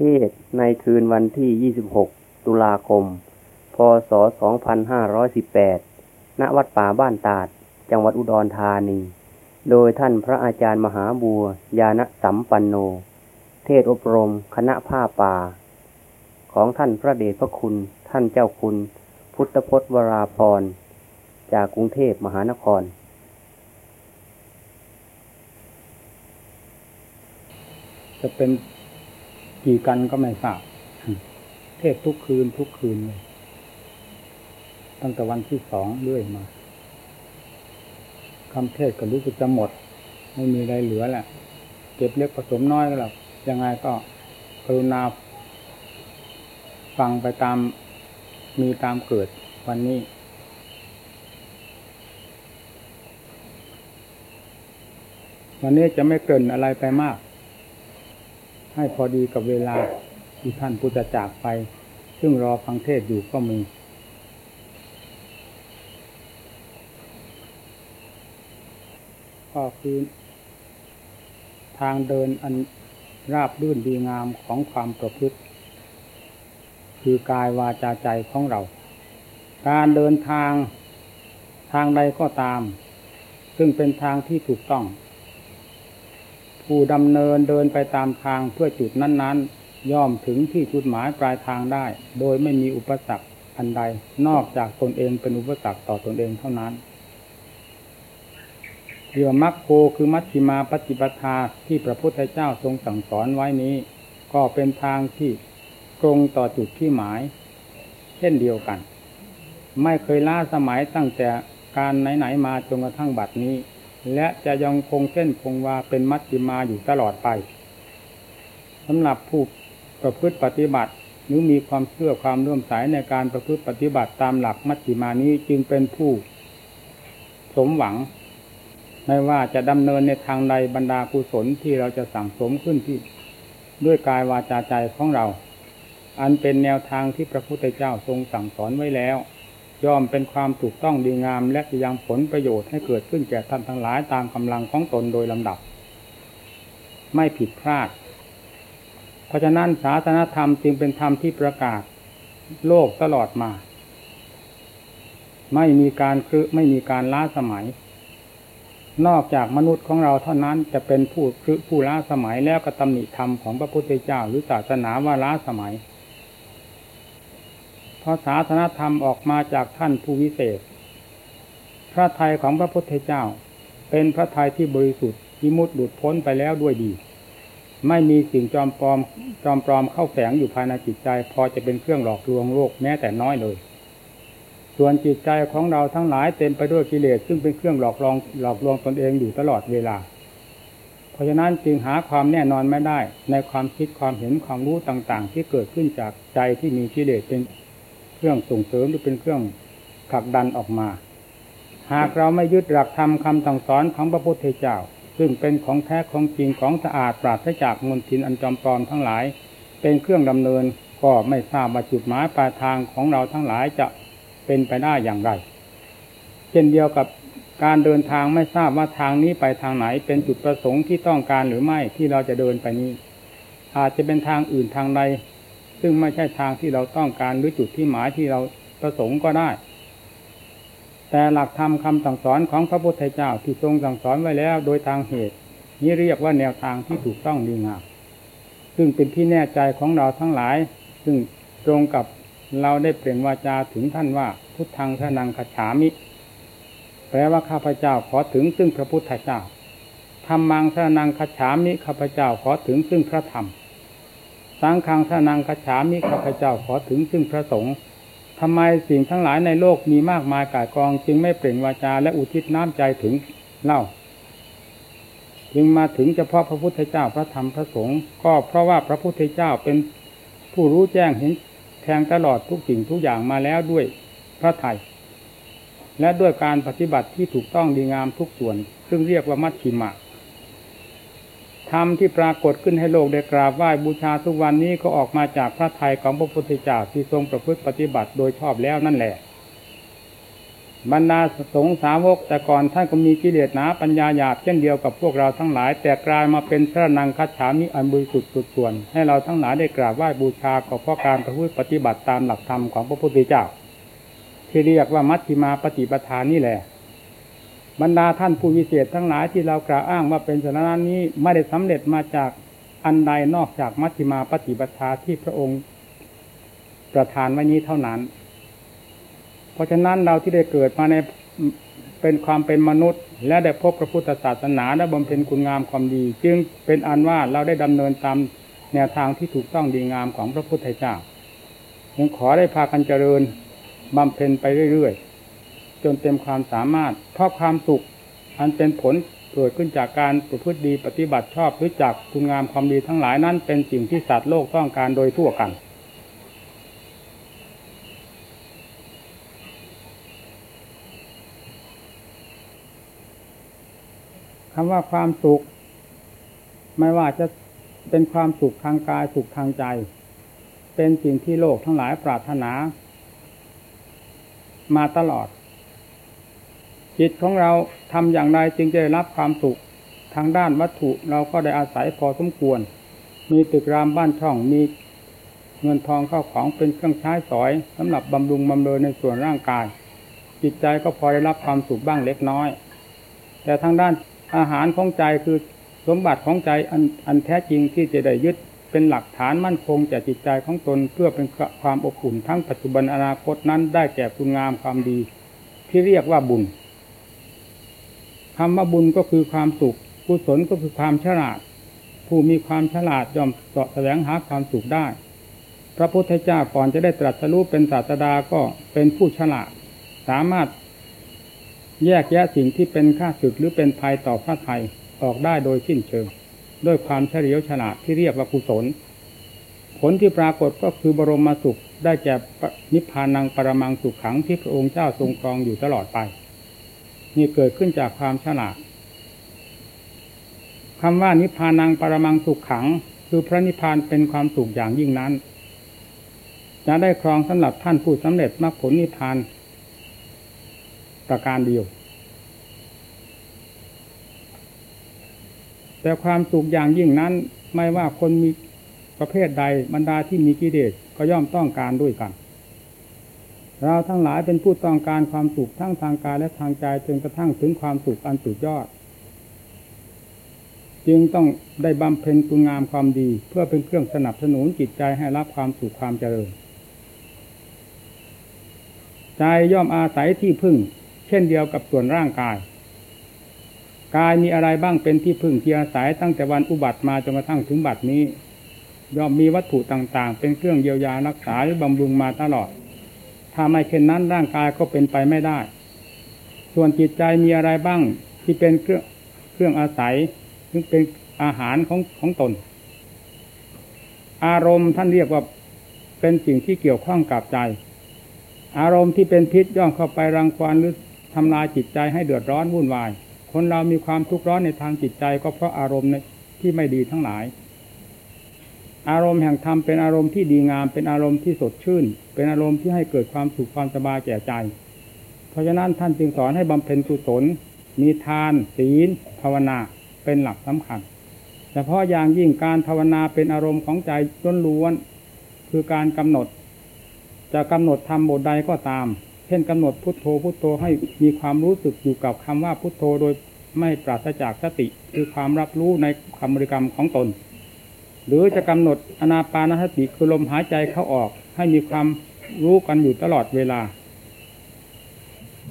ทศในคืนวันที่ 26 ตุลาคม พศ 2518 ณ วัดป่าบ้านตาด จังหวัดอุดรธานี โดยท่านพระอาจารย์มหาบัวยาณสัมปันโน เทศอบรมคณะผ้าป่า ของท่านพระเดชพระคุณ ท่านเจ้าคุณ พุทธพจน์วราพร จากกรุงเทพมหานครจะเป็น กี่กันก็ไม่ทราบเทศทุกคืนทุกคืนเลยตั้งแต่วันที่สองเรื่อยมาคำเทศก็รู้สึกจะหมด ไม่มีอะไรเหลือแหละ เก็บเล็กผสมน้อยก็แล้วยังไงก็กรุณาฟังไปตามมีตามเกิดวันนี้ วันนี้จะไม่เกินอะไรไปมาก ให้พอดีกับเวลาที่ท่านพุทธจากไป ซึ่งรอฟังเทศอยู่ก็มี ก็คือทางเดินอันราบรื่นดีงามของความประพฤติ คือกายวาจาใจของเรา การเดินทางทางใดก็ตาม ซึ่งเป็นทางที่ถูกต้อง ผู้ดำเนินเดินไปตามทางเพื่อจุดนั้น ๆ ย่อมถึงที่จุดหมายปลายทางได้ โดยไม่มีอุปสรรคอันใด นอกจากตนเองเป็นอุปสรรคต่อตนเองเท่านั้นเรือมัคโคคือมัชฌิมาปฏิปทาที่พระพุทธเจ้าทรงสั่งสอนไว้นี้ ก็เป็นทางที่ตรงต่อจุดที่หมาย เช่นเดียวกัน ไม่เคยล้าสมัยตั้งแต่การไหนๆมาจนกระทั่งบัดนี้ และจะยังคงเส้นคงวาเป็นมัชฌิมาอยู่ตลอดไปสำหรับผู้ประพฤติปฏิบัติหรือมีความเชื่อความเลื่อมใสในการประพฤติปฏิบัติตามหลักมัชฌิมานี้จึงเป็นผู้สมหวัง ไม่ว่าจะดำเนินในทางใดบรรดากุศลที่เราจะสั่งสมขึ้นที่ ด้วยกายวาจาใจของเรา อันเป็นแนวทางที่พระพุทธเจ้าทรงสั่งสอนไว้แล้ว ย่อมเป็นความถูกต้องดีงาม และจะยังผลประโยชน์ให้เกิดขึ้นแก่ท่านทั้งหลายตามกำลังของตนโดยลำดับ ไม่ผิดพลาด เพราะฉะนั้นศาสนธรรมจึงเป็นธรรมที่ประกาศ โลกตลอดมา ไม่มีการคือไม่มีการล้าสมัย นอกจากมนุษย์ของเราเท่านั้นจะเป็นผู้คือผู้ล้าสมัยแล้วก็ตำหนิธรรมของพระพุทธเจ้าหรือศาสนาว่าล้าสมัย เพราะศาสนธรรมออกมาจากท่านผู้วิเศษ พระทัยของพระพุทธเจ้า เป็นพระทัยที่บริสุทธิ์วิมุตหลุดพ้นไปแล้วด้วยดี ไม่มีสิ่งจอมปลอมจอมปลอมเข้าแฝงอยู่ภายในจิตใจ พอจะเป็นเครื่องหลอกลวงโลกแม้แต่น้อยเลย ส่วนจิตใจของเราทั้งหลายเต็มไปด้วยกิเลสซึ่งเป็นเครื่องหลอกลวงหลอกลวงตนเองอยู่ตลอดเวลาเพราะฉะนั้นจึงหาความแน่นอนไม่ได้ในความคิดความเห็นความรู้ต่างๆ ที่เกิดขึ้นจากใจที่มีกิเลสเป็น เครื่องส่งเสริมหรือเป็นเครื่องผลักดันออกมา หากเราไม่ยึดหลักธรรมคำสั่งสอนของพระพุทธเจ้า ซึ่งเป็นของแท้ของจริงของสะอาดปราศจากมลทินอันจอมปลอมทั้งหลาย เป็นเครื่องดำเนินก็ไม่ทราบว่าจุดหมายปลายทางของเราทั้งหลายจะเป็นไปได้อย่างไร เช่นเดียวกับการเดินทางไม่ทราบว่าทางนี้ไปทางไหน เป็นจุดประสงค์ที่ต้องการหรือไม่ที่เราจะเดินไปนี้ อาจจะเป็นทางอื่นทางใด ซึ่งไม่ใช่ทางที่เราต้องการหรือจุดที่หมายที่เราประสงค์ก็ได้ แต่หลักธรรมคำสั่งสอนของพระพุทธเจ้าที่ทรงสั่งสอนไว้แล้ว โดยทางเหตุ นี้เรียกว่าแนวทางที่ถูกต้องดีงามซึ่งเป็นที่แน่ใจของเราทั้งหลาย ซึ่งตรงกับเราได้เปล่งวาจาถึงท่านว่าพุทธังทนังขฉามิ แปลว่าข้าพเจ้าขอถึงซึ่งพระพุทธเจ้าธรรมังทนังขฉามิข้าพเจ้าขอถึงซึ่งพระธรรม สังฆังทนังขฉามิข้าพเจ้าขอถึงซึ่งพระสงฆ์ทำไมสิ่งทั้งหลายในโลกมีมากมายกายกอง จึงไม่เปล่งวาจาและอุทิศน้ำใจถึงเล่า จึงมาถึงเฉพาะพระพุทธเจ้าพระธรรมพระสงฆ์ก็เพราะว่าพระพุทธเจ้าเป็นผู้รู้แจ้งเห็นแทงตลอดทุกสิ่งทุกอย่างมาแล้วด้วยพระไทยและด้วยการปฏิบัติที่ถูกต้องดีงามทุกส่วน ซึ่งเรียกว่ามัชชิมะ ธรรมที่ปรากฏขึ้นให้โลกได้กราบไหว้บูชาทุกวันนี้ก็ออกมาจากพระไทยของพระพุทธเจ้าที่ทรงประพฤติปฏิบัติโดยชอบแล้วนั่นแหละ บรรดาสงสาวกแต่ก่อนท่านก็มีกิเลสหนาปัญญาหยาบเช่นเดียวกับพวกเราทั้งหลาย แต่กลายมาเป็นพระนังคัจฉามิอันบริสุทธิ์สุดส่วน ให้เราทั้งหลายได้กราบไหว้บูชาก็เพราะการประพฤติปฏิบัติตามหลักธรรมของพระพุทธเจ้า ที่เรียกว่ามัชฌิมาปฏิปทานนี่แหละ บรรดาท่านผู้วิเศษทั้งหลายที่เรากล่าวอ้างว่าเป็นสาระนี้ไม่ได้สำเร็จมาจากอันใดนอกจากมัชฌิมาปฏิปทาที่พระองค์ประทานไว้นี้เท่านั้น เพราะฉะนั้นเราที่ได้เกิดมาในเป็นความเป็นมนุษย์ และได้พบพระพุทธศาสนาและบำเพ็ญคุณงามความดี จึงเป็นอันว่าเราได้ดำเนินตามแนวทางที่ถูกต้องดีงามของพระพุทธเจ้ายังขอได้พากันเจริญบำเพ็ญไปเรื่อยๆ จนเต็มความสามารถเพราะความสุข อันเป็นผลเกิดขึ้นจากการประพฤติดีปฏิบัติชอบรู้จักคุณงามความดีทั้งหลายนั้นเป็นสิ่งที่สัตว์โลกต้องการโดยทั่วกันคำว่าความสุข ไม่ว่าจะเป็นความสุขทางกายสุขทางใจ เป็นสิ่งที่โลกทั้งหลายปรารถนา มาตลอด จิตของเราทำอย่างไรจึงจะได้รับความสุขทางด้านวัตถุเราก็ได้อาศัยพอสมควร มีตึกรามบ้านช่องมีเงินทองเข้าของเป็นเครื่องใช้สอยสำหรับบำรุงบำเรอในส่วนร่างกาย จิตใจก็พอได้รับความสุขบ้างเล็กน้อย แต่ทางด้านอาหารของใจคือสมบัติของใจอันอันแท้จริงที่จะได้ยึดเป็นหลักฐานมั่นคงแก่จิตใจของตนเพื่อเป็นความอบอุ่นทั้งปัจจุบันอนาคตนั้นได้แก่คุณงามความดี ที่เรียกว่าบุญ คำว่าบุญก็คือความสุขกุศลก็คือความฉลาด ผู้มีความฉลาดย่อมเสาะแสวงหาความสุขได้ พระพุทธเจ้าก่อนจะได้ตรัสรู้เป็นศาสดาก็เป็นผู้ฉลาด สามารถแยกแยะสิ่งที่เป็นค่าศึกหรือเป็นภัยต่อพระไทยออกได้โดยสิ้นเชิง ด้วยความเฉลียวฉลาดที่เรียกว่ากุศล ผลที่ปรากฏก็คือบรมมาสุขได้แก่นิพพานังปรมังสุขขังที่พระองค์เจ้าทรงครองอยู่ตลอดไป นี่เกิดขึ้นจากความฉลาดคำว่านิพพานังปรมังสุขขัง คือพระนิพพานเป็นความสุขอย่างยิ่งนั้น จะได้ครองสำหรับท่านผู้สำเร็จมรรคผลนิพพานประการเดียว แต่ความสุขอย่างยิ่งนั้น ไม่ว่าคนมีประเภทใดบรรดาที่มีกิเลสก็ย่อมต้องการด้วยกัน เราทั้งหลายเป็นผู้ต้องการความสุขทั้งทางกายและทางใจจนกระทั่งถึงความสุขอันสุดยอด จึงต้องได้บำเพ็ญคุณงามความดี เพื่อเป็นเครื่องสนับสนุนจิตใจให้รับความสุขความเจริญใจย่อมอาศัยที่พึ่ง เช่นเดียวกับส่วนร่างกาย กายมีอะไรบ้างเป็นที่พึ่งที่อาศัยตั้งแต่วันอุบัติมาจนกระทั่งถึงบัดนี้ ย่อมมีวัตถุต่างๆ เป็นเครื่องเยียวยารักษาหรือบำรุงมาตลอด ถ้าไม่เช่นนั้นร่างกายก็เป็นไปไม่ได้ ส่วนจิตใจมีอะไรบ้างที่เป็นเครื่องเครื่องอาศัยซึ่งเป็นอาหารของของตน อารมณ์ท่านเรียกว่าเป็นสิ่งที่เกี่ยวข้องกับใจ อารมณ์ที่เป็นพิษย่อมเข้าไปรังควานหรือทำลายจิตใจให้เดือดร้อนวุ่นวาย คนเรามีความทุกข์ร้อนในทางจิตใจก็เพราะอารมณ์ที่ไม่ดีทั้งหลาย อารมณ์แห่งธรรมเป็นอารมณ์ที่ดีงาม เป็นอารมณ์ที่สดชื่น เป็นอารมณ์ที่ให้เกิดความสุขความสบายแก่ใจ เพราะฉะนั้นท่านจึงสอนให้บำเพ็ญกุศล มีทาน ศีล ภาวนาเป็นหลักสำคัญเฉพาะอย่างยิ่งการภาวนาเป็นอารมณ์ของใจล้วนคือการกำหนด จะกำหนดทำบทใดก็ตาม เช่นกำหนดพุทโธพุทโธให้มีความรู้สึกอยู่กับคำว่าพุทโธโดยไม่ปราศจากสติ คือความรับรู้ในคำบริกรรมของตน หรือจะกำหนดอนาปานสติคือลมหายใจเข้าออก ให้มีความรู้กันอยู่ตลอดเวลา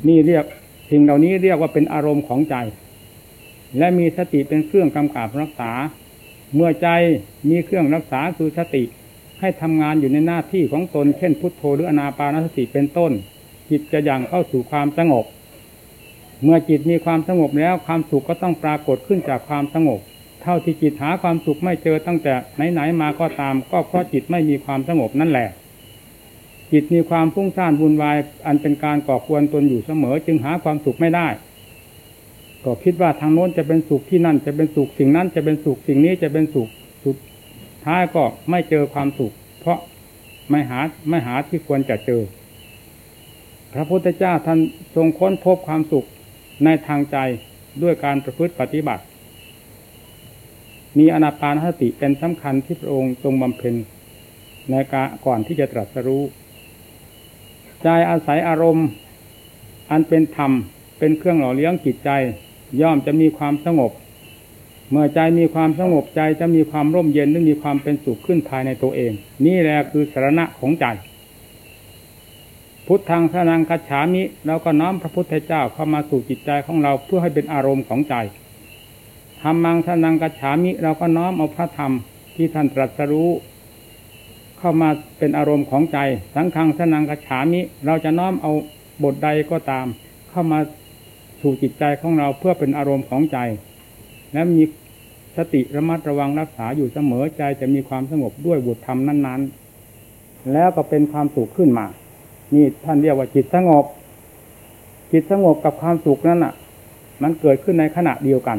นี่เรียกสิ่งเหล่านี้เรียกว่าเป็นอารมณ์ของใจ และมีสติเป็นเครื่องกำกับรักษา เมื่อใจมีเครื่องรักษาคือสติ ให้ทำงานอยู่ในหน้าที่ของตน เช่น พุทโธหรืออนาปานสติเป็นต้น จิตจะยังเข้าสู่ความสงบ เมื่อจิตมีความสงบแล้วความสุขก็ต้องปรากฏขึ้นจากความสงบ เท่าที่จิตหาความสุขไม่เจอตั้งแต่ไหนๆมาก็ตาม ก็เพราะจิตไม่มีความสงบนั่นแหละ จิตมีความฟุ้งซ่านวุ่นวาย อันเป็นการก่อควรตนอยู่เสมอ จึงหาความสุขไม่ได้ ก็คิดว่าทางโน้นจะเป็นสุขที่นั่น จะเป็นสุขสิ่งนั้นจะเป็นสุขสิ่งนี้จะเป็นสุขสุดท้ายก็ไม่เจอความสุข เพราะไม่หาไม่หาที่ควรจะเจอ พระพุทธเจ้าท่านทรงค้นพบความสุขในทางใจด้วยการประพฤติปฏิบัติ มีอนาปานสติเป็นสำคัญที่พระองค์ทรงบำเพ็ญในกาก่อนที่จะตรัสรู้ใจอาศัยอารมณ์ อันเป็นธรรมเป็นเครื่องหล่อเลี้ยงจิตใจ ย่อมจะมีความสงบ เมื่อใจมีความสงบใจจะมีความร่มเย็นและมีความเป็นสุขขึ้นภายในตัวเอง นี่แหละคือสาระของใจ พุทธังสนังคัจฉามิเราก็น้อมพระพุทธเจ้าเข้ามาสู่จิตใจของเราเพื่อให้เป็นอารมณ์ของใจ ธรรมังสนังกัจฉามิ เราก็น้อมเอาพระธรรมที่ท่านตรัสรู้เข้ามาเป็นอารมณ์ของใจ สังฆังสนังกัจฉามิ เราจะน้อมเอาบทใดก็ตาม เข้ามาสู่จิตใจของเราเพื่อเป็นอารมณ์ของใจ และมีสติระมัดระวังรักษาอยู่เสมอใจจะมีความสงบด้วยบทธรรมนั้น ๆ แล้วก็เป็นความสุขขึ้นมา นี่ท่านเรียกว่าจิตสงบ จิตสงบกับความสุขนั้นอะ มันเกิดขึ้นในขณะเดียวกัน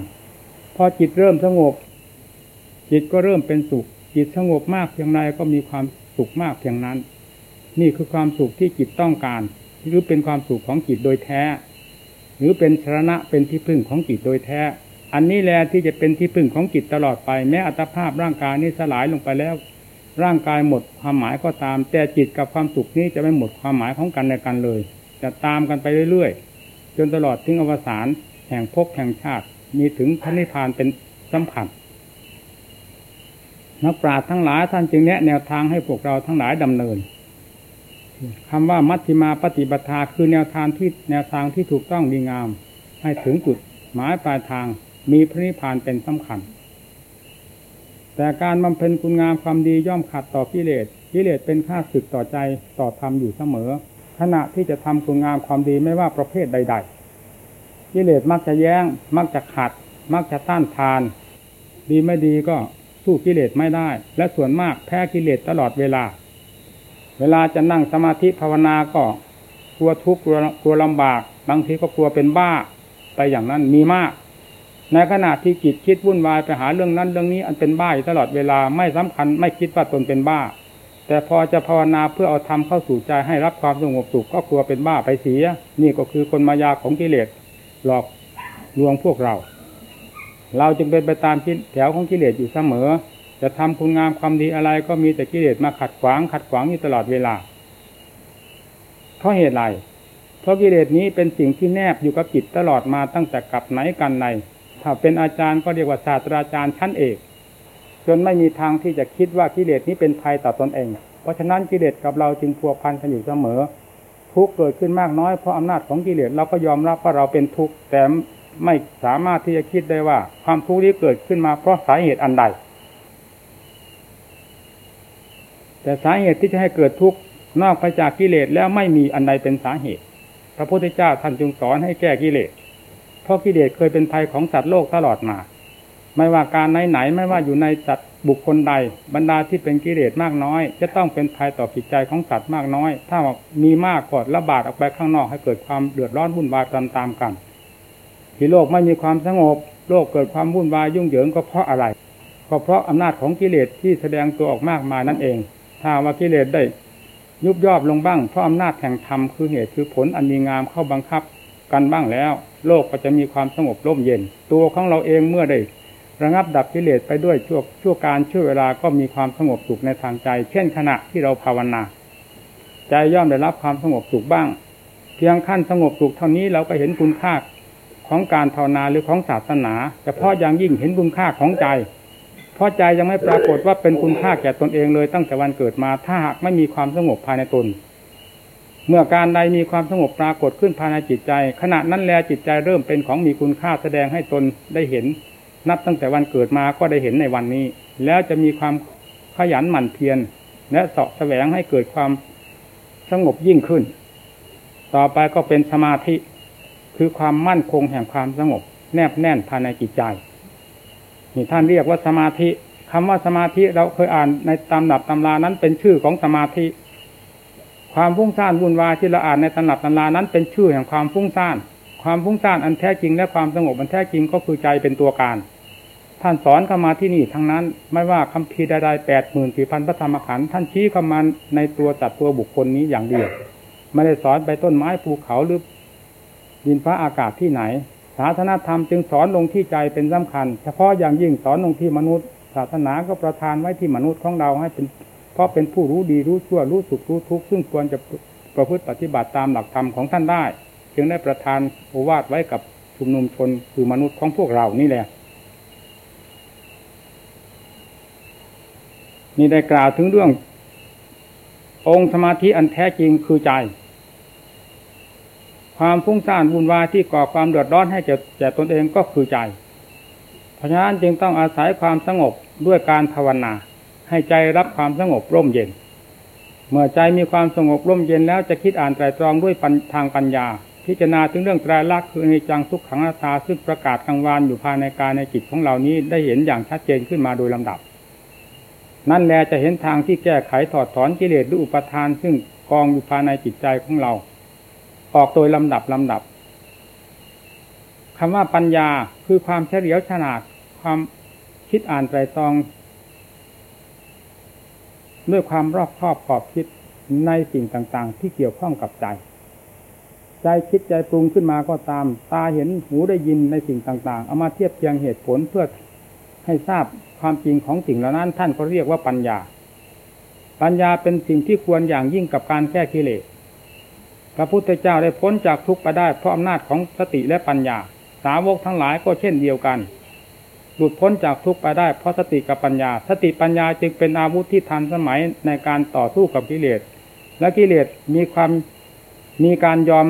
อจิตเริ่มสงบ จิตก็เริ่มเป็นสุข จิตสงบมากเพียงไรก็มีความสุขมากเพียงนั้น นี่คือความสุขที่จิตต้องการ หรือเป็นความสุขของจิตโดยแท้ หรือเป็นสาระเป็นที่พึ่งของจิตโดยแท้ อันนี้แหละที่จะเป็นที่พึ่งของจิตตลอดไปแม้อัตภาพร่างกายนี้สลายลงไปแล้ว ร่างกายหมดความหมายก็ตาม แต่จิตกับความสุขนี้จะไม่หมดความหมายของกันในกันเลย จะตามกันไปเรื่อยๆจนตลอดถึงอวสานแห่งภพแห่งชาติ มีถึงพระนิพพานเป็นสัมผัสนักปราชญ์ทั้งหลายท่านจึงแนะแนวทางให้พวกเราทั้งหลายดำเนินคำว่ามัชฌิมาปฏิปทาคือแนวทางที่แนวทางที่ถูกต้องดีงาม ให้ถึงจุดหมายปลายทางมีพระนิพพานเป็นสำคัญ แต่การบำเพ็ญคุณงามความดีย่อมขัดต่อกิเลสกิเลสเป็นข้าศึกต่อใจต่อธรรมอยู่เสมอ ขณะที่จะทำคุณงามความดีไม่ว่าประเภทใด ๆ กิเลสมักจะแย้ง มักจะขัด มักจะต้านทาน ดีไม่ดีก็สู้กิเลสไม่ได้ และส่วนมากแพ้กิเลสตลอดเวลา เวลาจะนั่งสมาธิภาวนาก็กลัวทุกข์กลัวลำบาก บางทีก็กลัวเป็นบ้าไปอย่างนั้นมีมาก ในขณะที่จิตคิดวุ่นวายไปหาเรื่องนั้นเรื่องนี้อันเป็นบ้าตลอดเวลาไม่สำคัญไม่คิดว่าตนเป็นบ้า แต่พอจะภาวนาเพื่อเอาธรรมเข้าสู่ใจให้รับความสงบสุขก็กลัวเป็นบ้าไปเสีย นี่ก็คือคนมายาของกิเลส หลอกลวงพวกเรา เราจึงเป็นไปตามแถวของกิเลสอยู่เสมอ จะทำคุณงามความดีอะไรก็มีแต่กิเลสมาขัดขวางขัดขวางอยู่ตลอดเวลา เพราะเหตุไรเพราะกิเลสนี้เป็นสิ่งที่แนบอยู่กับจิตตลอดมาตั้งแต่กับไหนกันในถ้าเป็นอาจารย์ก็เรียกว่าศาสตราจารย์ชั้นเอกจนไม่มีทางที่จะคิดว่ากิเลสนี้เป็นภัยต่อตอนเอง เพราะฉะนั้นกิเลสกับเราจึงพัวพันกันอยู่เสมอ ทุกเกิดขึ้นมากน้อยเพราะอำนาจของกิเลสเราก็ยอมรับว่าเราเป็นทุกข์แต่ไม่สามารถที่จะคิดได้ว่า ความทุกข์นี้เกิดขึ้นมาเพราะสาเหตุอันใด แต่สาเหตุที่จะให้เกิดทุกข์นอกไปจากกิเลสแล้วไม่มีอันใดเป็นสาเหตุ พระพุทธเจ้าท่านจึงสอนให้แก้กิเลส เพราะกิเลสเคยเป็นภัยของสัตว์โลกตลอดมา ไม่ว่าการไหนไหนไม่ว่าอยู่ในสัตว์ บุคคลใดบรรดาที่เป็นกิเลสมากน้อย จะต้องเป็นภัยต่อจิตใจของสัตว์มากน้อย ถ้ามีมากกดระบาดออกไปข้างนอกให้เกิดความเดือดร้อนวุ่นวายตามๆกัน ที่โลกไม่มีความสงบ โลกเกิดความวุ่นวายยุ่งเหยิงก็เพราะอะไรก็เพราะอำนาจของกิเลสที่แสดงตัวออกมากมายนั่นเอง ถ้าว่ากิเลสได้ ยุบยอบลงบ้างเพราะอำนาจแห่งธรรมคือเหตุคือผลอันดีงามเข้าบังคับกันบ้างแล้ว โลกก็จะมีความสงบร่มเย็น ตัวของเราเองเมื่อได้ ระงับดับกิเลสไปด้วยช่วชั่วการช่วเวลาก็มีความสงบสุขในทางใจ เช่นขณะที่เราภาวนา ใจย่อมได้รับความสงบสุขบ้าง เพียงขั้นสงบสุขเท่านี้เราก็เห็นคุณค่าของการภาวนาหรือของศาสนาแต่พาะอย่างยิ่งเห็นคุณค่าของใจ เพราะใจยังไม่ปรากฏว่าเป็นคุณค่าแก่ตนเองเลยตั้งแต่วันเกิดมา ถ้าหากไม่มีความสงบภายในตน เมื่อการใดมีความสงบปรากฏขึ้นภายในจิตใจ ขณะนั้นแลจิตใจเริ่มเป็นของมีคุณค่าแสดงให้ตนได้เห็น นับตั้งแต่วันเกิดมาก็ได้เห็นในวันนี้ แล้วจะมีความขยันหมั่นเพียรและเสาะแสวงให้เกิดความสงบยิ่งขึ้น ต่อไปก็เป็นสมาธิคือความมั่นคงแห่งความสงบ แนบแน่นภายในจิตใจนี่ท่านเรียกว่าสมาธิคำว่าสมาธิเราเคยอ่านในตำหนับตำรานั้นเป็นชื่อของสมาธิ ความฟุ้งซ่านวุ่นวายที่เราอ่านในตำหนับตำรานั้นเป็นชื่อแห่งความฟุ้งซ่าน ความฟุ้งซ่านอันแท้จริง และความสงบอันแท้จริงก็คือใจเป็นตัวการ ท่านสอนเข้ามาที่นี่ทั้งนั้น ไม่ว่าคำพีใดๆแปดหมื่นสี่พันพระธรรมขันธ์ท่านชี้เข้ามาในตัวจัดตัวบุคคลนี้อย่างเดียวไม่ได้สอนไปต้นไม้ภูเขาหรือดินฟ้าอากาศที่ไหน ศาสนาธรรมจึงสอนลงที่ใจเป็นสำคัญ เฉพาะอย่างยิ่งสอนลงที่มนุษย์ ศาสนาก็ประทานไว้ที่มนุษย์ของเราให้เป็นเพราะเป็นผู้รู้ดีรู้ชั่วรู้สุขรู้ทุกข์ซึ่งควรจะประพฤติปฏิบัติตามหลักธรรมของท่านได้ จึงได้ประทานโอวาทไว้กับชุมนุมชนคือมนุษย์ของพวกเรานี่แหละนี่ได้กล่าวถึงเรื่อง องค์สมาธิอันแท้จริงคือใจ ความฟุ้งซ่านวุ่นวายที่ก่อความเดือดร้อนให้แก่แก่ตนเองก็คือใจ เพราะฉะนั้นจึงต้องอาศัยความสงบด้วยการภาวนา ให้ใจรับความสงบร่มเย็น เมื่อใจมีความสงบร่มเย็นแล้วจะคิดอ่านไตรตรองด้วยทางปัญญา พิจารณาถึงเรื่องไตรลักษณ์คือในจังทุกขังอาตาซึ่งประกาศกลางวานอยู่ภายในกายในจิตของเรานี้ได้เห็นอย่างชัดเจนขึ้นมาโดยลำดับ นั่นแลจะเห็นทางที่แก้ไขถอดถอนกิเลสหรืออุปทาน ซึ่งกองอยู่ภายในจิตใจของเรา ออกโดยลำดับลำดับคำว่าปัญญาคือความเฉลียวฉลาดความคิดอ่านไตรตรอง ด้วยความรอบคอบขอบคิดในสิ่งต่างๆ ที่เกี่ยวข้องกับใจ ใจคิดใจปรุงขึ้นมาก็ตาม ตาเห็นหูได้ยินในสิ่งต่างๆ เอามาเทียบเทียงเหตุผลเพื่อให้ทราบความจริงของสิ่งเหล่านั้น ท่านก็เรียกว่าปัญญา ปัญญาเป็นสิ่งที่ควรอย่างยิ่งกับการแก้กิเลสพระพุทธเจ้าได้พ้นจากทุกข์ไปได้เพราะอำนาจของสติและปัญญา สาวกทั้งหลายก็เช่นเดียวกัน หลุดพ้นจากทุกข์ไปได้เพราะสติกับปัญญา สติปัญญาจึงเป็นอาวุธที่ทันสมัยในการต่อสู้กับกิเลส และกิเลสมีความมีการยอม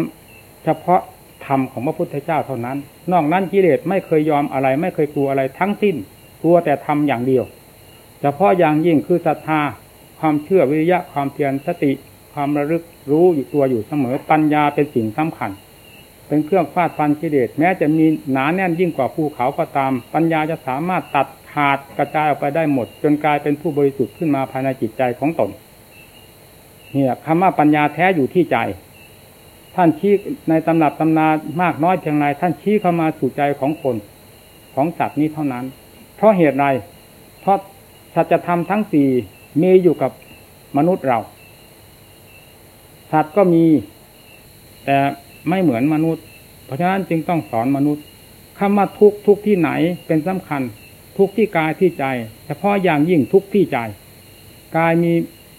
เฉพาะธรรมของพระพุทธเจ้าเท่านั้น นอกนั้นกิเลสไม่เคยยอมอะไร ไม่เคยกลัวอะไรทั้งสิ้น กลัวแต่ทำอย่างเดียว เฉพาะอย่างยิ่งคือศรัทธา ความเชื่อวิริยะความเพียรสติ ความระลึกรู้อยู่ตัวอยู่เสมอปัญญาเป็นสิ่งสำคัญ เป็นเครื่องฟาดฟันกิเลสแม้จะมีหนาแน่นยิ่งกว่าภูเขาก็ตาม ปัญญาจะสามารถตัดขาดกระจายออกไปได้หมด จนกลายเป็นผู้บริสุทธิ์ขึ้นมาภายในจิตใจของตนเนี่ยคำว่าปัญญาแท้อยู่ที่ใจ ท่านชี้ในตำรับตำนามากน้อยเพียงไรท่านชี้เข้ามาสู่ใจของคน ของสัตว์นี้เท่านั้น เพราะเหตุไรเพราะสัจธรรมทั้งสี่มีอยู่กับมนุษย์เรา สัตว์ก็มี แต่ไม่เหมือนมนุษย์ เพราะฉะนั้นจึงต้องสอนมนุษย์คำว่าทุกทุกที่ไหนเป็นสำคัญ ทุกที่กายที่ใจเฉพาะอย่างยิ่งทุกที่ใจ กายมี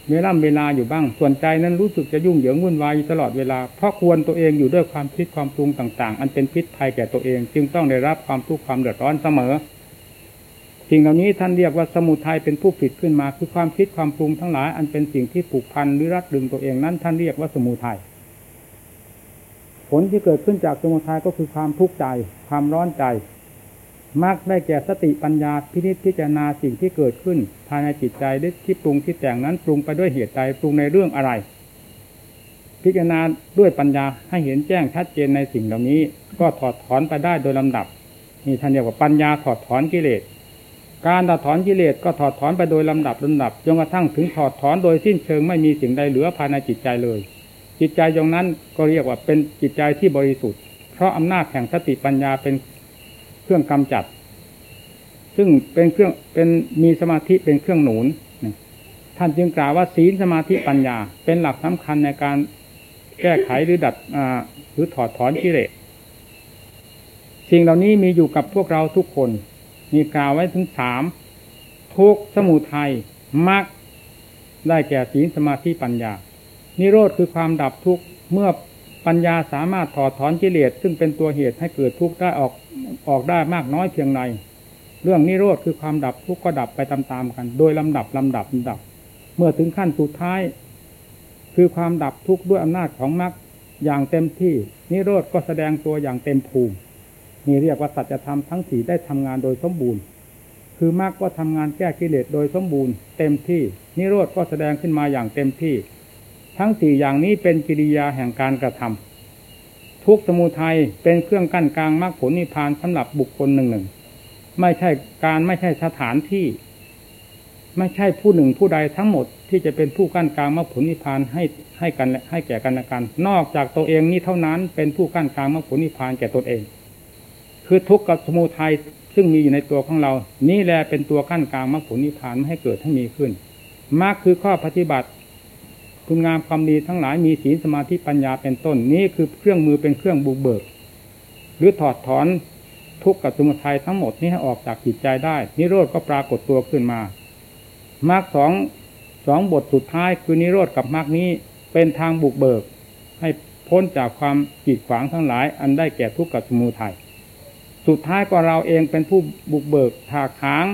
เวลาเวลาอยู่บ้าง ส่วนใจนั้นรู้สึกจะยุ่งเหยิงวุ่นวายตลอดเวลา เพราะควรตัวเองอยู่ด้วยความคิดความปรุงต่างๆ อันเป็นพิษภัยแก่ตัวเอง จึงต้องได้รับความทุกข์ความเดือดร้อนเสมอสิ่งเหล่านี้ท่านเรียกว่าสมุทัยเป็นผู้ผิดขึ้นมา คือความคิดความปรุงทั้งหลาย อันเป็นสิ่งที่ผูกพันหรือรัดดึงตัวเองนั้น ท่านเรียกว่าสมุทัยผลที่เกิดขึ้นจากสมุทัยก็คือความทุกข์ใจ ความร้อนใจ มักได้แก่สติปัญญาพินิจพิจารณาสิ่งที่เกิดขึ้น ภายในจิตใจได้ที่ปรุงที่แต่งนั้นปรุงไปด้วยเหตุใดปรุงในเรื่องอะไร พิจารณาด้วยปัญญาให้เห็นแจ้งชัดเจนในสิ่งเหล่านี้ ก็ถอดถอนไปได้โดยลำดับนี่ท่านเรียกว่าปัญญาถอดถอนกิเลส การถอดถอนกิเลสก็ถอดถอนไปโดยลำดับลำดับจนกระทั่งถึงถอดถอนโดยสิ้นเชิงไม่มีสิ่งใดเหลือภายในจิตใจเลย จิตใจตรงนั้นก็เรียกว่าเป็นจิตใจที่บริสุทธิ์เพราะอำนาจแห่งสติปัญญาเป็น รื่องกำจัด ซึ่งเป็นเครื่องเป็นมีสมาธิเป็นเครื่องหนุนท่านจึงกล่าวว่าศีลสมาธิปัญญา เป็นหลักสำคัญในการแก้ไขหรือดัดหรือถอดถอนกิเลสสิ่งเหล่านี้มีอยู่กับพวกเราทุกคน มีกล่าวไว้ถึงสามทุกสมุทัยมรรคได้แก่ศีลสมาธิปัญญา นิโรธคือความดับทุกข์เมื่อ ปัญญาสามารถถอดถอนกิเลสซึ่งเป็นตัวเหตุให้เกิดทุกข์ได้ออกออกได้มากน้อยเพียงไรเรื่องนิโรธคือความดับทุกข์ก็ดับไปตามๆกัน โดยลำดับลำดับลำดับ เมื่อถึงขั้นสุดท้าย คือความดับทุกข์ด้วยอำนาจของมรรคอย่างเต็มที่ นิโรธก็แสดงตัวอย่างเต็มภูมินี่เรียกว่าสัจธรรมทั้งสี่ได้ทำงานโดยสมบูรณ์ คือมรรคก็ทำงานแก้กิเลสโดยสมบูรณ์ เต็มที่ นิโรธก็แสดงขึ้นมาอย่างเต็มที่ ทั้งสี่อย่างนี้เป็นกิริยาแห่งการกระทำทุกสมุทัยเป็นเครื่องกั้นกลางมรรคผลนิพพานสำหรับบุคคลหนึ่งหนึ่งไม่ใช่การไม่ใช่สถานที่ ไม่ใช่ผู้หนึ่งผู้ใดทั้งหมดที่จะเป็นผู้กั้นกลางมรรคผลนิพพานให้ให้กันให้แก่กันและกัน นอกจากตัวเองนี้เท่านั้นเป็นผู้กั้นกลางมรรคผลนิพพานแก่ตนเอง คือทุกข์กับสมุทัยซึ่งมีอยู่ในตัวของเรา นี่แหละเป็นตัวขั้นกลางมรรคผลนิพพานไม่ให้เกิดให้มีขึ้นมรรคคือข้อปฏิบัติ คุณงามความดีทั้งหลายมีศีลสมาธิปัญญาเป็นต้นนี้คือเครื่องมือเป็นเครื่องบุกเบิก หรือถอดถอนทุกข์กับสมุทัยทั้งหมดนี้ให้ออกจากจิตใจได้ นิโรธก็ปรากฏตัวขึ้นมามรรคสองสองบทสุดท้ายคือนิโรธกับมรรคนี้เป็นทางบุกเบิก ให้พ้นจากความกีดขวางทั้งหลาย อันได้แก่ทุกข์กับสมุทัยสุดท้ายก็เราเองเป็นผู้บุกเบิกถากถาง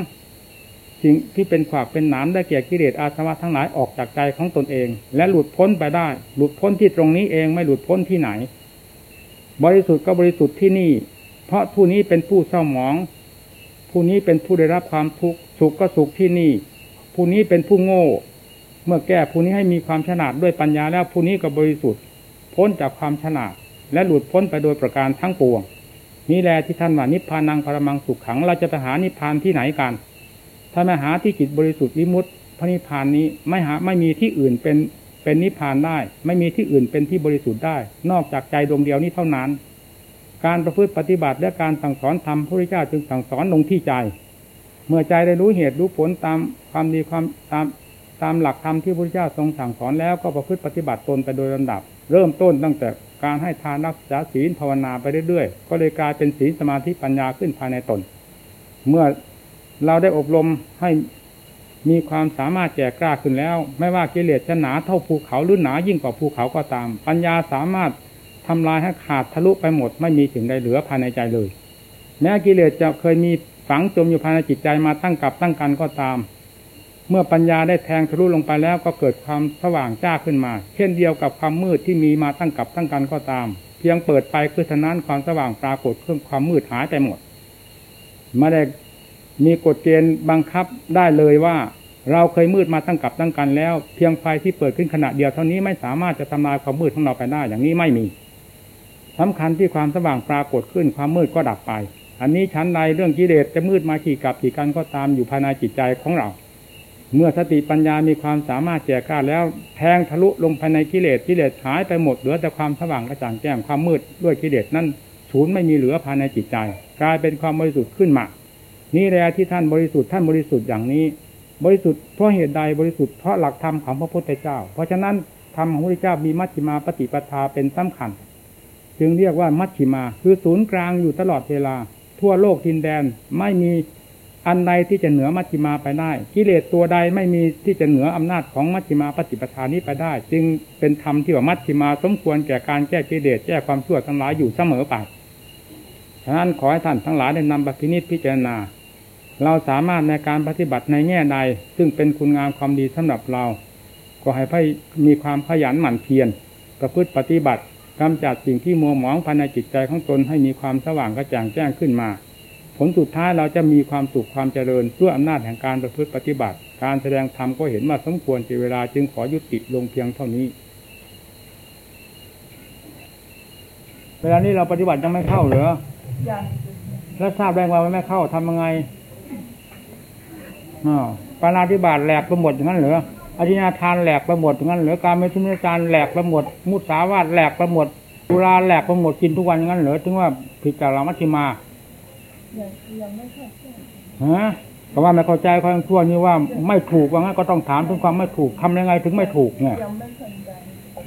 สิ่งที่เป็นขวากเป็นหนามได้แก่กิเลสอาสวะทั้งหลายออกจากใจของตนเอง และหลุดพ้นไปได้ หลุดพ้นที่ตรงนี้เองไม่หลุดพ้นที่ไหน บริสุทธิ์ก็บริสุทธิ์ที่นี่ เพราะผู้นี้เป็นผู้เศร้าหมอง ผู้นี้เป็นผู้ได้รับความทุกข์สุขก็สุขที่นี่ ผู้นี้เป็นผู้โง่ เมื่อแก้ผู้นี้ให้มีความฉลาดด้วยปัญญาแล้วผู้นี้ก็บริสุทธิ์ พ้นจากความฉลาด และหลุดพ้นไปโดยประการทั้งปวงนี่แหละที่ท่านว่านิพพานังปรมังสุขขังเราจะไปหานิพพานที่ไหนกัน ถ้าไม่หาที่จิตบริสุทธิ์วิมุตติพระนิพพานนี้ไม่หาไม่มีที่อื่นเป็นเป็นนิพพานได้ ไม่มีที่อื่นเป็นที่บริสุทธิ์ได้ นอกจากใจดวงเดียวนี้เท่านั้น การประพฤติปฏิบัติและการสั่งสอนธรรมพระพุทธเจ้าจึงสั่งสอนลงที่ใจ เมื่อใจได้รู้เหตุรู้ผลตามความดีความตามตามหลักธรรมที่พระพุทธเจ้าทรงสั่งสอนแล้วก็ประพฤติปฏิบัติตนไปโดยลำดับ เริ่มต้นตั้งแต่การให้ทานรักษาศีลภาวนาไปเรื่อยๆ ก็เลยกลายเป็นศีลสมาธิปัญญาขึ้นภายในตน เมื่อ เราได้อบรมให้มีความสามารถแก่กล้าขึ้นแล้ว ไม่ว่ากิเลสจะหนาเท่าภูเขาหรือหนายิ่งกว่าภูเขาก็ตาม ปัญญาสามารถทำลายให้ขาดทะลุไปหมด ไม่มีสิ่งใดเหลือภายในใจเลย แม้กิเลสจะเคยมีฝังจมอยู่ภายในจิตใจมาตั้งกับตั้งกันก็ตาม เมื่อปัญญาได้แทงทะลุลงไปแล้วก็เกิดความสว่างจ้าขึ้นมา เช่นเดียวกับความมืดที่มีมาตั้งกับตั้งกันก็ตาม เพียงเปิดไปคือเท่านั้นความสว่างปรากฏเครื่องความมืดหายไปหมดไม่ได้ มีกฎเกณฑ์บังคับได้เลยว่า เราเคยมืดมาตั้งกับตั้งกันแล้ว เพียงไฟที่เปิดขึ้นขณะเดียวเท่านี้ไม่สามารถจะทำลายความมืดของเราไปได้ อย่างนี้ไม่มีสำคัญที่ความสว่างปรากฏขึ้นความมืดก็ดับไป อันนี้ชั้นใดเรื่องกิเลสจะมืดมากี่กับกี่กันก็ตามอยู่ภายในจิตใจของเรา เมื่อสติปัญญามีความสามารถแจกล้าแล้วแทงทะลุลงภายในกิเลสกิเลสหายไปหมดเหลือแต่ความสว่างกระจ่างแจ้งความมืดด้วยกิเลสนั่นศูนย์ไม่มีเหลือภายในจิตใจ กลายเป็นความบริสุทธิ์ขึ้นมา นี่แหละที่ท่านบริสุทธิ์ท่านบริสุทธิ์อย่างนี้ บริสุทธิ์เพราะเหตุใดบริสุทธิ์เพราะหลักธรรมของพระพุทธเจ้า เพราะฉะนั้นธรรมของพระพุทธเจ้ามีมัชฌิมาปฏิปทาเป็นสำคัญ จึงเรียกว่ามัชฌิมา คือศูนย์กลางอยู่ตลอดเวลา ทั่วโลกทินแดนไม่มีอันใดที่จะเหนือมัชฌิมาไปได้ กิเลสตัวใดไม่มีที่จะเหนืออำนาจของมัชฌิมาปฏิปทานี้ไปได้ จึงเป็นธรรมที่ว่ามัชฌิมาสมควรแก่การแก้กิเลสแก้ความชั่วทั้งหลายอยู่เสมอไปฉะนั้นขอให้ท่านทั้งหลายได้นำไปพินิจพิจารณา เราสามารถในการปฏิบัติในแง่ใด ซึ่งเป็นคุณงามความดีสำหรับเรา ก็ให้ให้มีความขยันหมั่นเพียรประพฤติปฏิบัติกำจัดสิ่งที่มัวหมองภายในจิตใจของตนให้มีความสว่างกระจ่างแจ้งขึ้นมา ผลสุดท้ายเราจะมีความสุขความเจริญด้วยอำนาจแห่งการประพฤติปฏิบัติ การแสดงธรรมก็เห็นว่าสมควรเจเวลาจึงขอยุติลงเพียงเท่านี้เวลานี้เราปฏิบัติยังไม่เข้าเหรอยังแล้วทราบได้ว่าไม่เข้าทำยังไงอ๋อ ปานาธิบาตแหลกไปหมดอย่างนั้นเหรออธินาทานแหลกไปหมดอย่างนั้นเหรอการไม่ทุนการแหลกไปหมด มุสาวาทแหลกไปหมดตุลาแหลกไปหมดกินทุกวันอย่างนั้นเหรอถึงว่าผิดจากเรามัชฌิมายังยังไม่เข้าใจฮะก็ว่าไม่เข้าใจความชั่วนี่ว่าไม่ถูกว่างั้นก็ต้องถามถึงความไม่ถูกทำยังไงถึงไม่ถูกเนี่ยยังไม่เข้าใจ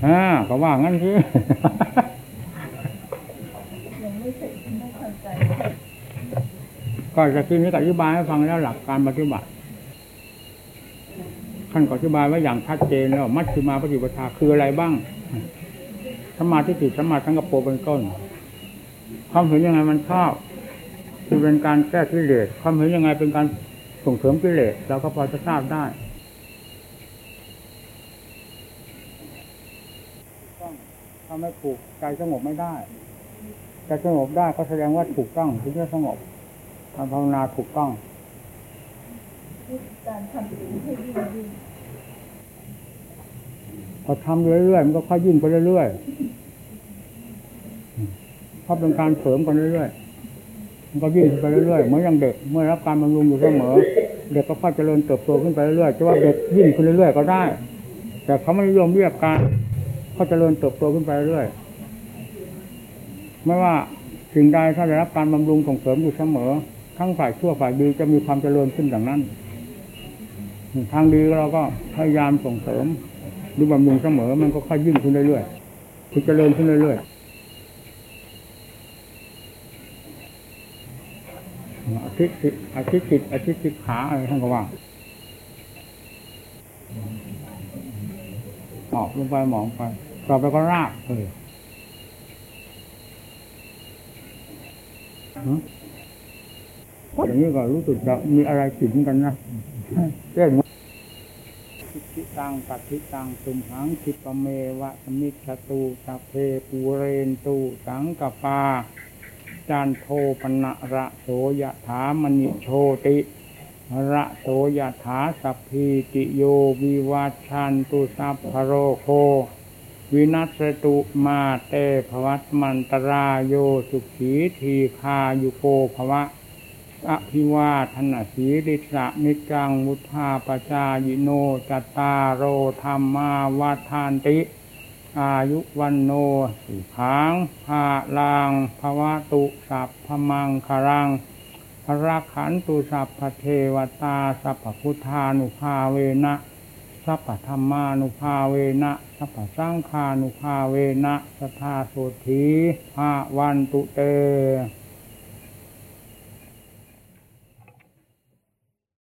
ฮะก็ว่างั้นสิยังไม่เสร็จไม่เข้าใจก็จะคืนนี้ก็อธิบายให้ฟังแล้วหลักการปฏิบัติ ท่านก็อธิบายไว้อย่างชัดเจนแล้วมัชฌิมาปฏิปทาคืออะไรบ้างสมาธิจิสมาสังกปรเป็นต้น ความเห็นยังไงมันชอบคือเป็นการแก้กิเลสความเห็นยังไงเป็นการส่งเสริมกิเลสเราก็พอจะทราบได้ถ้าไม่ถูกใจสงบไม่ได้ใจสงบได้ก็แสดงว่าถูกต้องถึงจะสงบทำภาวนาถูกต้อง การทำสิ่งให้ยิ่งยิ่งพอทำเรื่อยๆมันก็ค่อยยิ่งไปเรื่อยๆเพราะเป็นการเสริมกันเรื่อยๆมันก็ยิ่งไปเรื่อยๆเหมือนอย่างเด็กเมื่อรับการบำรุงอยู่เสมอเด็กก็ค่อยเจริญเติบโตขึ้นไปเรื่อยๆจะว่าเด็กยิ่งขึ้นเรื่อยๆก็ได้ แต่เขาไม่นิยมเรียกการเขาเจริญเติบโตขึ้นไปเรื่อยไม่ว่าสิ่งใดถ้าได้รับการบำรุงส่งเสริมอยู่เสมอ ทั้งฝ่ายชั่วฝ่ายดีจะมีความเจริญขึ้นอย่างนั้น ทางดีเราก็พยายามส่งเสริมรือบำรุงเสมอ มันก็ค่อยยิ่งขึ้นเรื่อยๆคือเจริญขึ้นเรื่อยๆอาทิตย์สิอาทิตย์สิอาทิตย์สิขาอะไรท่านก็ว่าออกลงไปหมองไปต่อไปก็รากเอออย่างนี้ก็รู้สึกจะมีอะไรติดกันนะ เช่นทิติตังปัติตังสุมหังทิปเมวะสมิชตูสัพเพปูเรนตูสังกปาจานโทปนะระโสยถามณิโชติระโสยถาสัพพีติโยวิวัชชันตุสัพพโรโควินัสตุมาเตภวัตมันตรายโยสุขีทีคายุโกภวะ อภิวาทนาสีริสะมิจังมุทาปจายโนจตารโรธรรมาวาทานติ อายุวันโนสุขังภาลังภวะตุสัพพมังคารังพระขันตุสัพพเทวตาสัพพุทธานุภาเวนะสัพพธรรมานุภาเวนะสัพพสังฆานุภาเวนะสทาโสธีภาวันตุเต